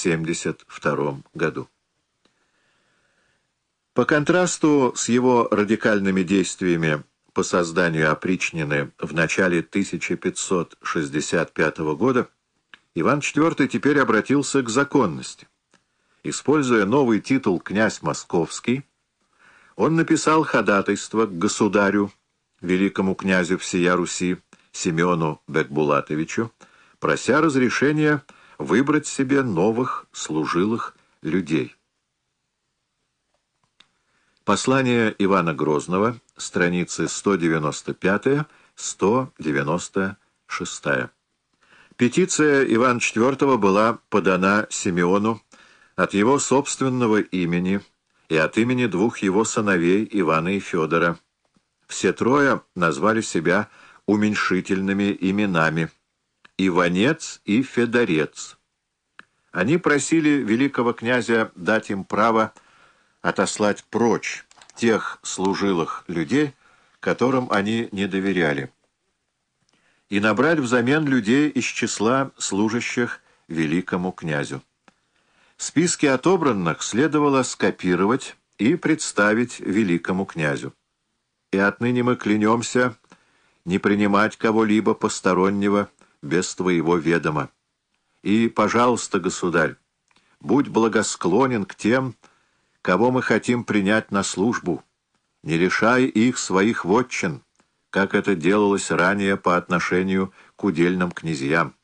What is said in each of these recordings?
1572 году. По контрасту с его радикальными действиями по созданию опричнины в начале 1565 года, Иван IV теперь обратился к законности. Используя новый титул «князь Московский», он написал ходатайство к государю, великому князю всея Руси, Семену Бекбулатовичу, прося разрешения выбрать себе новых служилых людей. Послание Ивана Грозного, страницы 195-196. Петиция Ивана IV была подана Симеону от его собственного имени и от имени двух его сыновей Ивана и Федора. Все трое назвали себя уменьшительными именами Иванец и Федорец. Они просили великого князя дать им право отослать прочь тех служилых людей, которым они не доверяли, и набрать взамен людей из числа служащих великому князю. Списки отобранных следовало скопировать и представить великому князю. И отныне мы клянемся не принимать кого-либо постороннего без твоего ведома. И, пожалуйста, государь, будь благосклонен к тем, кого мы хотим принять на службу, не лишай их своих вотчин, как это делалось ранее по отношению к удельным князьям.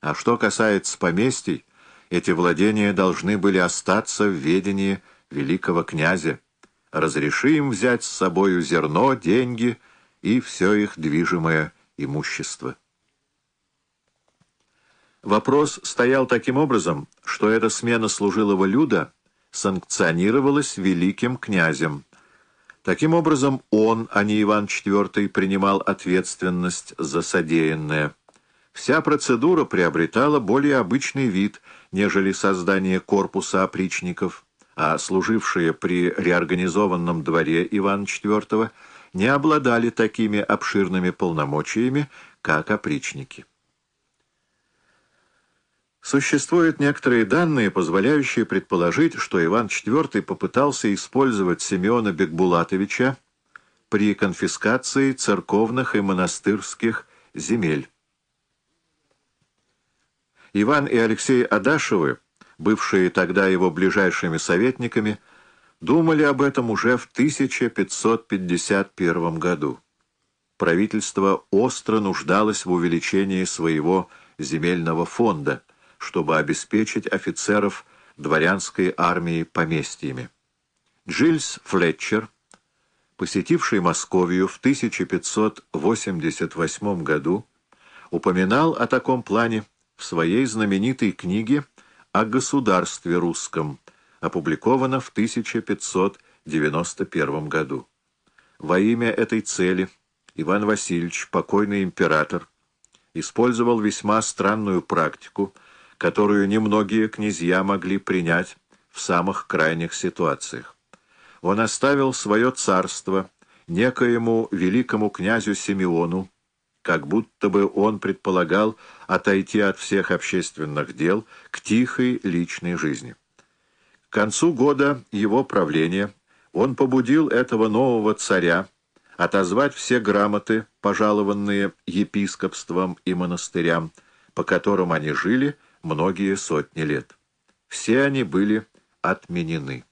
А что касается поместий, эти владения должны были остаться в ведении великого князя. Разреши им взять с собою зерно, деньги и все их движимое имущество. Вопрос стоял таким образом, что эта смена служилого люда санкционировалась великим князем. Таким образом, он, а не Иван IV, принимал ответственность за содеянное. Вся процедура приобретала более обычный вид, нежели создание корпуса опричников, а служившие при реорганизованном дворе Ивана IV не обладали такими обширными полномочиями, как опричники. Существуют некоторые данные, позволяющие предположить, что Иван IV попытался использовать Семена Бекбулатовича при конфискации церковных и монастырских земель. Иван и Алексей Адашевы, бывшие тогда его ближайшими советниками, думали об этом уже в 1551 году. Правительство остро нуждалось в увеличении своего земельного фонда – чтобы обеспечить офицеров дворянской армии поместьями. Джильс Флетчер, посетивший Московию в 1588 году, упоминал о таком плане в своей знаменитой книге о государстве русском, опубликовано в 1591 году. Во имя этой цели Иван Васильевич, покойный император, использовал весьма странную практику – которую немногие князья могли принять в самых крайних ситуациях. Он оставил свое царство некоему великому князю Симеону, как будто бы он предполагал отойти от всех общественных дел к тихой личной жизни. К концу года его правления он побудил этого нового царя отозвать все грамоты, пожалованные епископством и монастырям, по которым они жили, многие сотни лет. Все они были отменены.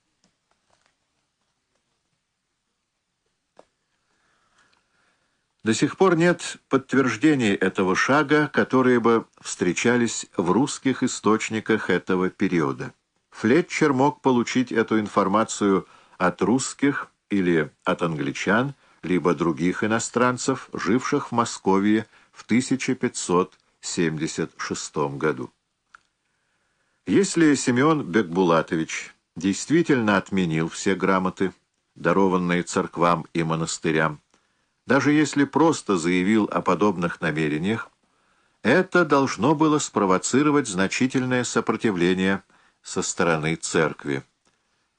До сих пор нет подтверждений этого шага, которые бы встречались в русских источниках этого периода. Флетчер мог получить эту информацию от русских или от англичан, либо других иностранцев, живших в Москве в 1576 году. Если Семен Бекбулатович действительно отменил все грамоты, дарованные церквам и монастырям, даже если просто заявил о подобных намерениях, это должно было спровоцировать значительное сопротивление со стороны церкви.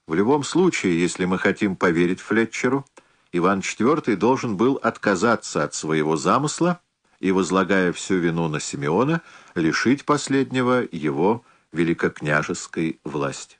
В любом случае, если мы хотим поверить Флетчеру, Иван IV должен был отказаться от своего замысла и, возлагая всю вину на Симеона, лишить последнего его великокняжеской власти.